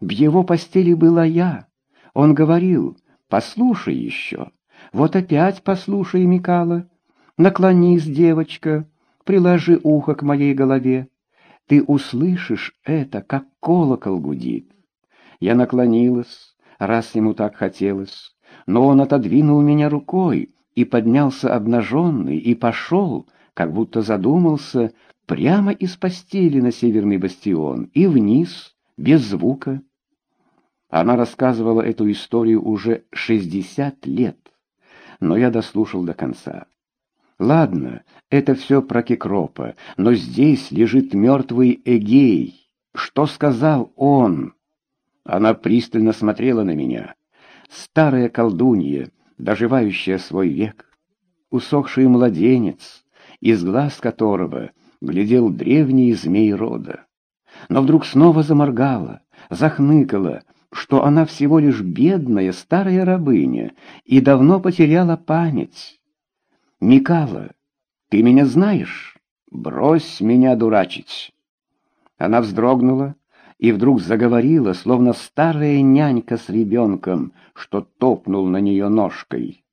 В его постели была я. Он говорил, послушай еще. Вот опять послушай, Микала. Наклонись, девочка, приложи ухо к моей голове. Ты услышишь это, как колокол гудит. Я наклонилась, раз ему так хотелось, но он отодвинул меня рукой и поднялся обнаженный и пошел, как будто задумался, прямо из постели на северный бастион и вниз, без звука. Она рассказывала эту историю уже шестьдесят лет, но я дослушал до конца. Ладно, это все про Кекропа, но здесь лежит мертвый Эгей. Что сказал он? Она пристально смотрела на меня. Старая колдунья, доживающая свой век. Усохший младенец, из глаз которого глядел древний змей рода. Но вдруг снова заморгала, захныкала, что она всего лишь бедная старая рабыня и давно потеряла память. «Микала, ты меня знаешь? Брось меня дурачить!» Она вздрогнула и вдруг заговорила, словно старая нянька с ребенком, что топнул на нее ножкой.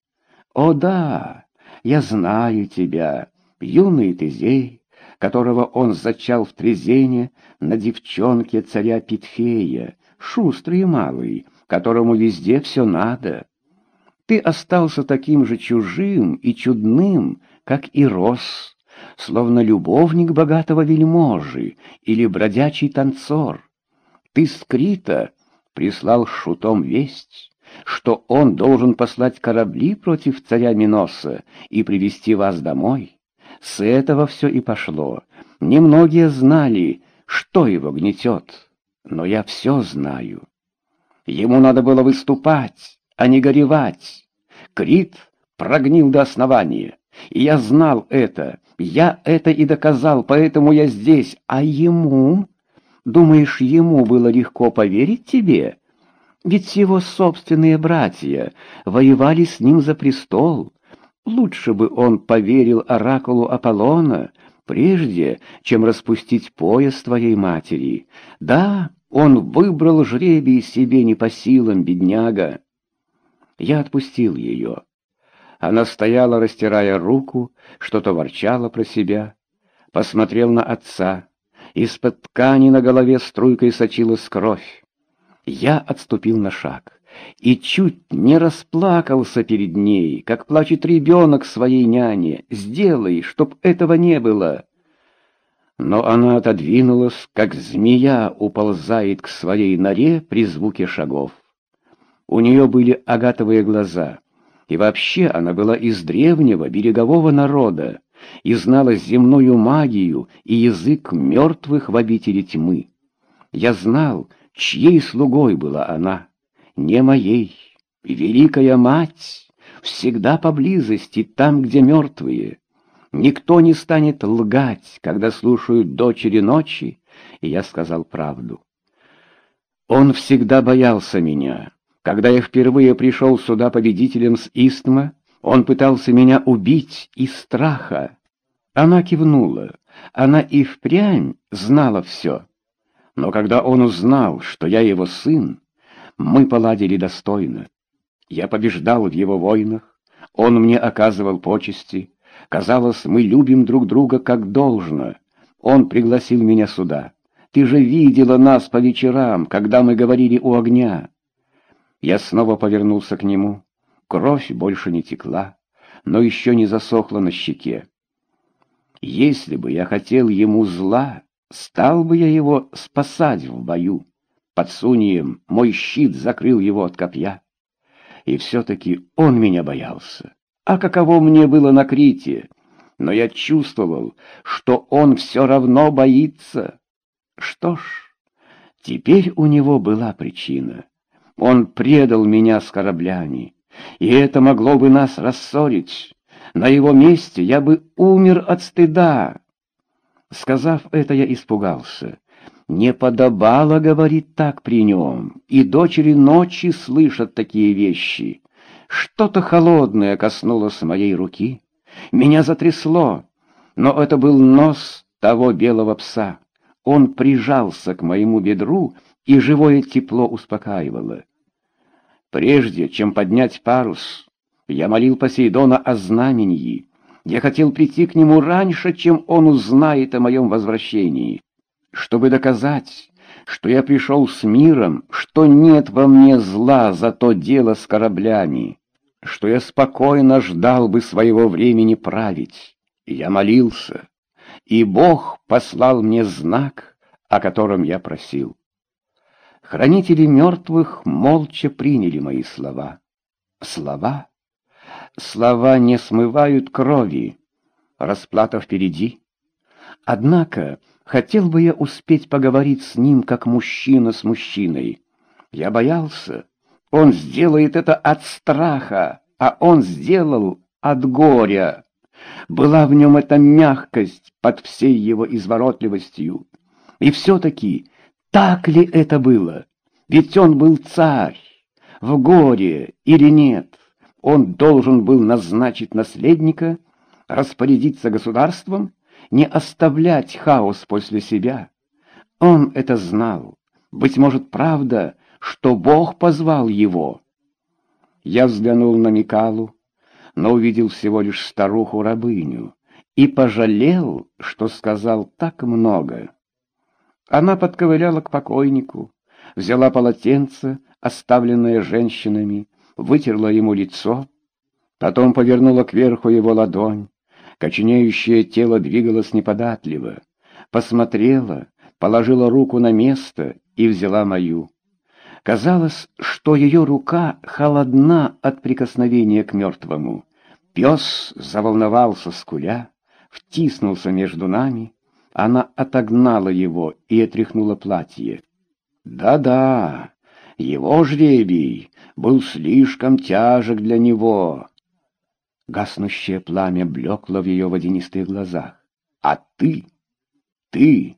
«О да, я знаю тебя, юный Тезей, которого он зачал в Трезене на девчонке царя Питфея, шустрый и малый, которому везде все надо. Ты остался таким же чужим и чудным, как и рос, словно любовник богатого вельможи или бродячий танцор. Ты скрита прислал шутом весть, что он должен послать корабли против царя Миноса и привести вас домой. С этого все и пошло. Немногие знали, что его гнетет, но я все знаю. Ему надо было выступать, а не горевать. Крит прогнил до основания, и я знал это, я это и доказал, поэтому я здесь, а ему... Думаешь, ему было легко поверить тебе? Ведь его собственные братья воевали с ним за престол. Лучше бы он поверил оракулу Аполлона, прежде чем распустить пояс твоей матери. Да, он выбрал жребий себе не по силам, бедняга. Я отпустил ее. Она стояла, растирая руку, что-то ворчала про себя. Посмотрел на отца. Из-под ткани на голове струйкой сочилась кровь. Я отступил на шаг и чуть не расплакался перед ней, как плачет ребенок своей няне. «Сделай, чтоб этого не было!» Но она отодвинулась, как змея уползает к своей норе при звуке шагов. У нее были агатовые глаза, и вообще она была из древнего берегового народа и знала земную магию и язык мертвых в обители тьмы. Я знал, чьей слугой была она, не моей. Великая мать всегда поблизости, там, где мертвые. Никто не станет лгать, когда слушают дочери ночи, и я сказал правду. Он всегда боялся меня. Когда я впервые пришел сюда победителем с Истма, он пытался меня убить из страха. Она кивнула. Она и впрямь знала все. Но когда он узнал, что я его сын, мы поладили достойно. Я побеждал в его войнах, он мне оказывал почести. Казалось, мы любим друг друга как должно. Он пригласил меня сюда. Ты же видела нас по вечерам, когда мы говорили у огня. Я снова повернулся к нему. Кровь больше не текла, но еще не засохла на щеке. Если бы я хотел ему зла, стал бы я его спасать в бою. Под сунием мой щит закрыл его от копья. И все-таки он меня боялся. А каково мне было на Крите? Но я чувствовал, что он все равно боится. Что ж, теперь у него была причина. Он предал меня с кораблями, и это могло бы нас рассорить. На его месте я бы умер от стыда. Сказав это, я испугался. Не подобало говорить так при нем, и дочери ночи слышат такие вещи. Что-то холодное коснулось моей руки. Меня затрясло, но это был нос того белого пса. Он прижался к моему бедру и живое тепло успокаивало. Прежде чем поднять парус, я молил Посейдона о знамении. Я хотел прийти к нему раньше, чем он узнает о моем возвращении, чтобы доказать, что я пришел с миром, что нет во мне зла за то дело с кораблями, что я спокойно ждал бы своего времени править. Я молился, и Бог послал мне знак, о котором я просил. Хранители мертвых молча приняли мои слова. Слова? Слова не смывают крови. Расплата впереди. Однако хотел бы я успеть поговорить с ним, как мужчина с мужчиной. Я боялся. Он сделает это от страха, а он сделал от горя. Была в нем эта мягкость под всей его изворотливостью. И все-таки так ли это было? Ведь он был царь. В горе или нет, он должен был назначить наследника, распорядиться государством, не оставлять хаос после себя. Он это знал. Быть может, правда, что Бог позвал его. Я взглянул на Микалу, но увидел всего лишь старуху-рабыню и пожалел, что сказал так много. Она подковыляла к покойнику, взяла полотенце, оставленное женщинами, вытерла ему лицо, потом повернула кверху его ладонь. Коченеющее тело двигалось неподатливо, посмотрела, положила руку на место и взяла мою. Казалось, что ее рука холодна от прикосновения к мертвому. Пес заволновался скуля, втиснулся между нами, она отогнала его и отряхнула платье. Да-да, его жребий был слишком тяжек для него. Гаснущее пламя блекло в ее водянистых глазах. А ты, ты,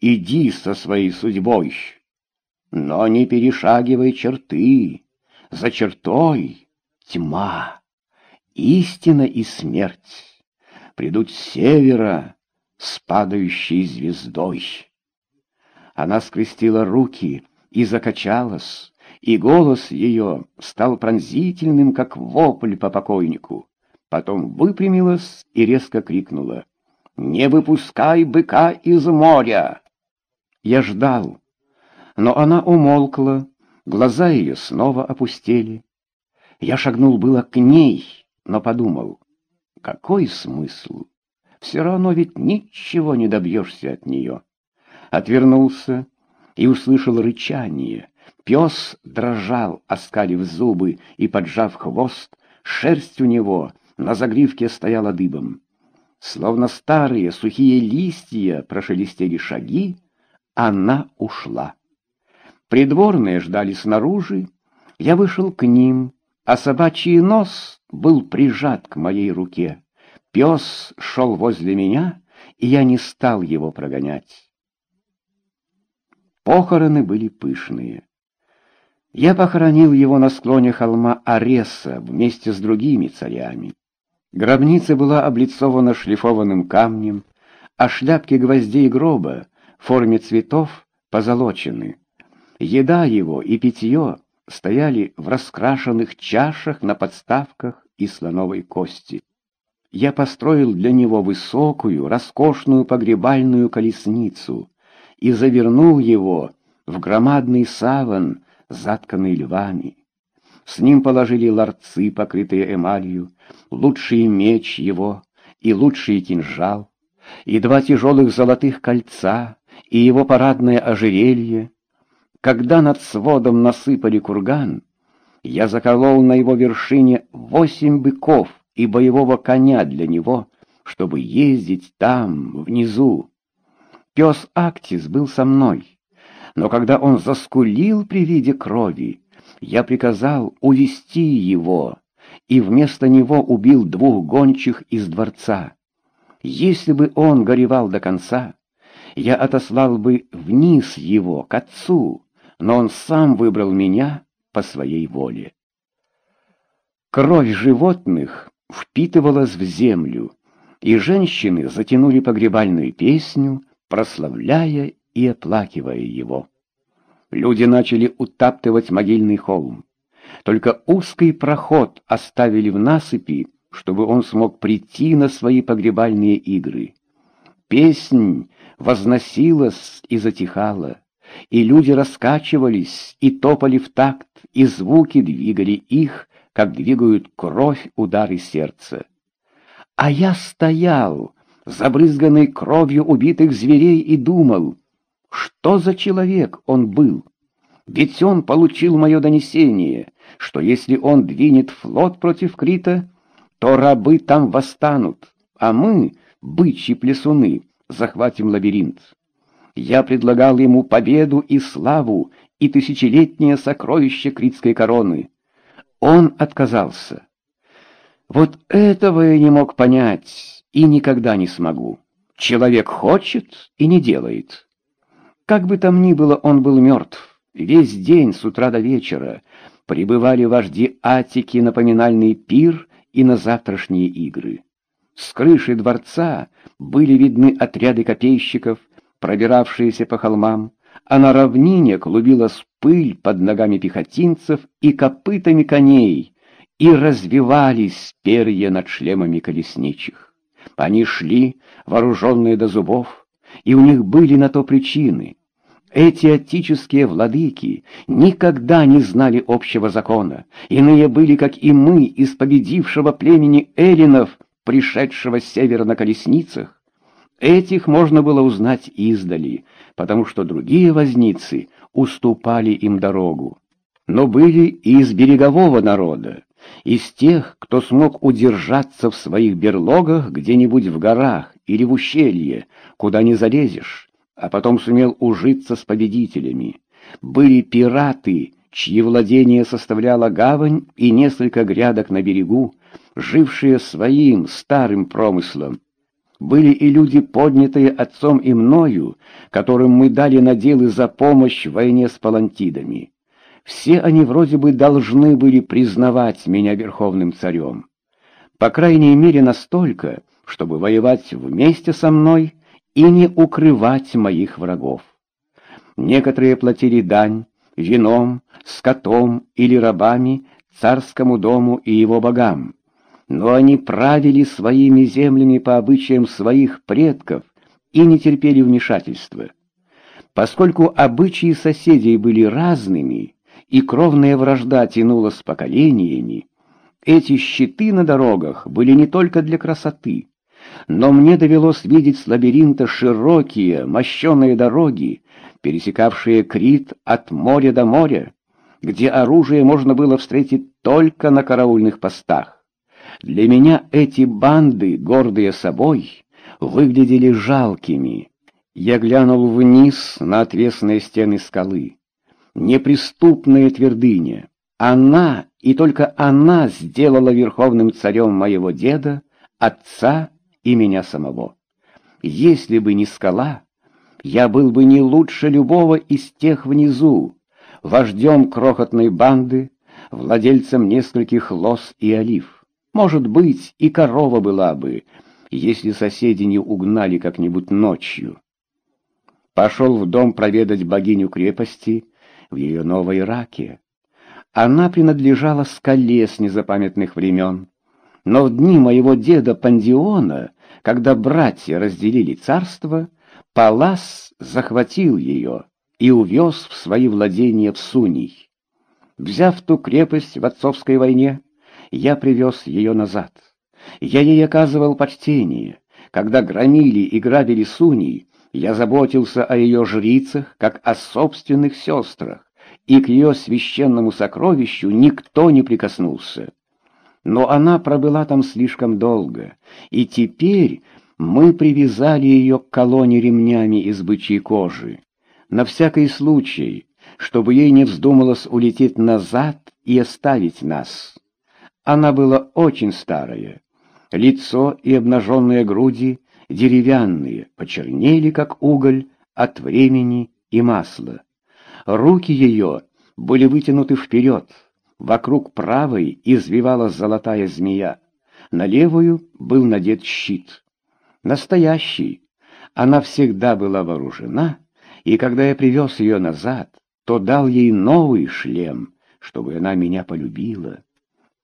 иди со своей судьбой, но не перешагивай черты. За чертой тьма, истина и смерть придут с севера, с падающей звездой. Она скрестила руки и закачалась, и голос ее стал пронзительным, как вопль по покойнику. Потом выпрямилась и резко крикнула. «Не выпускай быка из моря!» Я ждал, но она умолкла, глаза ее снова опустели. Я шагнул было к ней, но подумал, какой смысл? все равно ведь ничего не добьешься от нее. Отвернулся и услышал рычание. Пес дрожал, оскалив зубы и поджав хвост, шерсть у него на загривке стояла дыбом. Словно старые сухие листья прошелестели шаги, она ушла. Придворные ждали снаружи, я вышел к ним, а собачий нос был прижат к моей руке. Пес шел возле меня, и я не стал его прогонять. Похороны были пышные. Я похоронил его на склоне холма Ареса вместе с другими царями. Гробница была облицована шлифованным камнем, а шляпки гвоздей гроба в форме цветов позолочены. Еда его и питье стояли в раскрашенных чашах на подставках из слоновой кости я построил для него высокую, роскошную погребальную колесницу и завернул его в громадный саван, затканный львами. С ним положили ларцы, покрытые эмалью, лучший меч его и лучший кинжал, и два тяжелых золотых кольца, и его парадное ожерелье. Когда над сводом насыпали курган, я заколол на его вершине восемь быков, и боевого коня для него, чтобы ездить там, внизу. Пес Актис был со мной, но когда он заскулил при виде крови, я приказал увести его, и вместо него убил двух гончих из дворца. Если бы он горевал до конца, я отослал бы вниз его, к отцу, но он сам выбрал меня по своей воле. Кровь животных впитывалась в землю, и женщины затянули погребальную песню, прославляя и оплакивая его. Люди начали утаптывать могильный холм. Только узкий проход оставили в насыпи, чтобы он смог прийти на свои погребальные игры. Песнь возносилась и затихала, и люди раскачивались и топали в такт, и звуки двигали их, как двигают кровь удары сердца. А я стоял, забрызганный кровью убитых зверей, и думал, что за человек он был. Ведь он получил мое донесение, что если он двинет флот против Крита, то рабы там восстанут, а мы, бычьи плесуны, захватим лабиринт. Я предлагал ему победу и славу и тысячелетнее сокровище критской короны. Он отказался. Вот этого я не мог понять и никогда не смогу. Человек хочет и не делает. Как бы там ни было, он был мертв. Весь день с утра до вечера прибывали вожди Атики на поминальный пир и на завтрашние игры. С крыши дворца были видны отряды копейщиков, пробиравшиеся по холмам, а на равнине клубилась пыль под ногами пехотинцев и копытами коней, и развивались перья над шлемами колесничих. Они шли, вооруженные до зубов, и у них были на то причины. Эти отеческие владыки никогда не знали общего закона, иные были, как и мы, из победившего племени эллинов, пришедшего с севера на колесницах. Этих можно было узнать издали, потому что другие возницы уступали им дорогу. Но были и из берегового народа, из тех, кто смог удержаться в своих берлогах где-нибудь в горах или в ущелье, куда не залезешь, а потом сумел ужиться с победителями. Были пираты, чьи владения составляла гавань и несколько грядок на берегу, жившие своим старым промыслом. Были и люди, поднятые отцом и мною, которым мы дали наделы за помощь в войне с палантидами. Все они вроде бы должны были признавать меня верховным царем. По крайней мере настолько, чтобы воевать вместе со мной и не укрывать моих врагов. Некоторые платили дань вином, скотом или рабами царскому дому и его богам но они правили своими землями по обычаям своих предков и не терпели вмешательства. Поскольку обычаи соседей были разными, и кровная вражда тянулась поколениями, эти щиты на дорогах были не только для красоты, но мне довелось видеть с лабиринта широкие, мощеные дороги, пересекавшие Крит от моря до моря, где оружие можно было встретить только на караульных постах. Для меня эти банды, гордые собой, выглядели жалкими. Я глянул вниз на отвесные стены скалы. Неприступная твердыня. Она, и только она сделала верховным царем моего деда, отца и меня самого. Если бы не скала, я был бы не лучше любого из тех внизу, вождем крохотной банды, владельцем нескольких лос и олив. Может быть, и корова была бы, если соседи не угнали как-нибудь ночью. Пошел в дом проведать богиню крепости в ее новой раке. Она принадлежала скале с незапамятных времен. Но в дни моего деда Пандиона, когда братья разделили царство, Палас захватил ее и увез в свои владения в Суний. Взяв ту крепость в отцовской войне, я привез ее назад. Я ей оказывал почтение. Когда громили и грабили Суни, я заботился о ее жрицах, как о собственных сестрах, и к ее священному сокровищу никто не прикоснулся. Но она пробыла там слишком долго, и теперь мы привязали ее к колонне ремнями из бычьей кожи. На всякий случай, чтобы ей не вздумалось улететь назад и оставить нас. Она была очень старая. Лицо и обнаженные груди деревянные, почернели, как уголь, от времени и масла. Руки ее были вытянуты вперед. Вокруг правой извивалась золотая змея. На левую был надет щит. Настоящий. Она всегда была вооружена, и когда я привез ее назад, то дал ей новый шлем, чтобы она меня полюбила.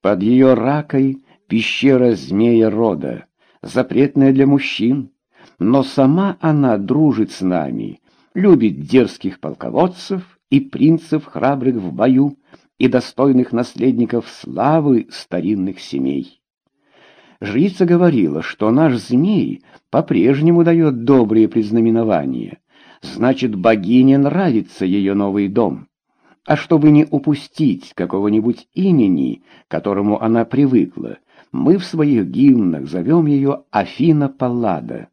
Под ее ракой пещера змея рода, запретная для мужчин, но сама она дружит с нами, любит дерзких полководцев и принцев храбрых в бою и достойных наследников славы старинных семей. Жрица говорила, что наш змей по-прежнему дает добрые предзнаменования, значит, богине нравится ее новый дом. А чтобы не упустить какого-нибудь имени, которому она привыкла, мы в своих гимнах зовем ее Афина Паллада.